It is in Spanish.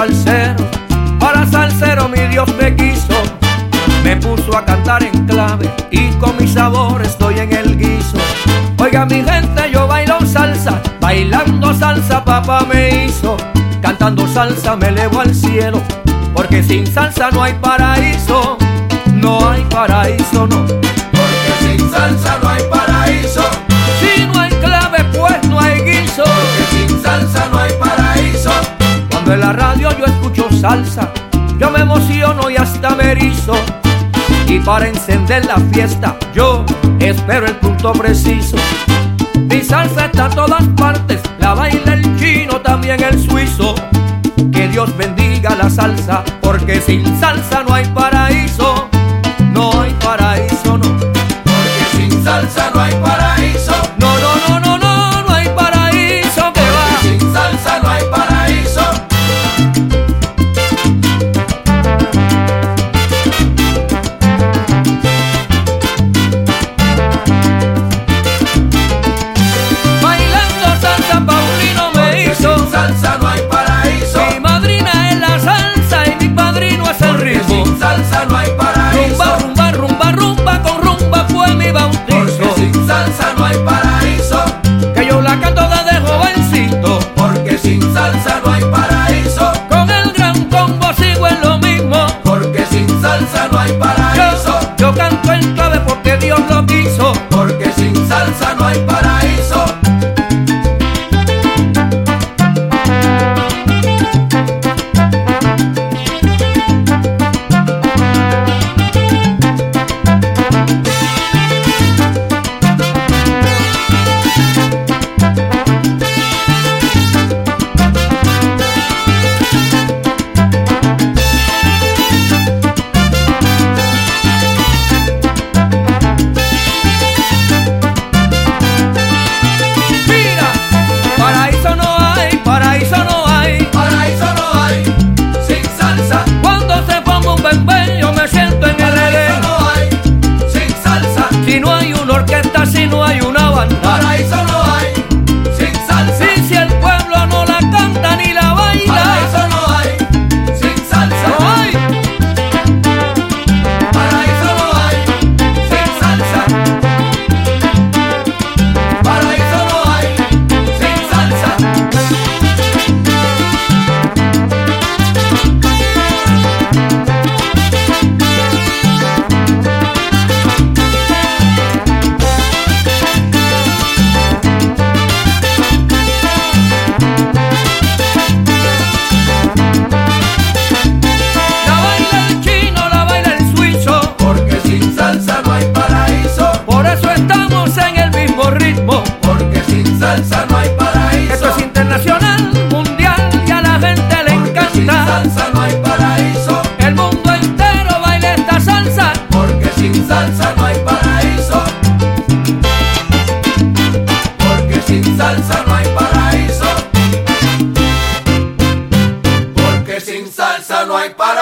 salsero, para salsero mi Dios me quiso. Me puso a cantar en clave y con mi sabor estoy en el guiso. Oiga mi gente, yo bailo salsa, bailando salsa papá me hizo. Cantando salsa me elevo al cielo, porque sin salsa no hay paraíso. No hay paraíso, no. Porque sin salsa no hay salsa, yo me emociono y hasta me. Y para encender la fiesta, yo espero el punto preciso. Mi salsa está a todas partes, la baila el chino, también el suizo. Que Dios bendiga la salsa, porque sin salsa no hay paraíso. Hay noi é para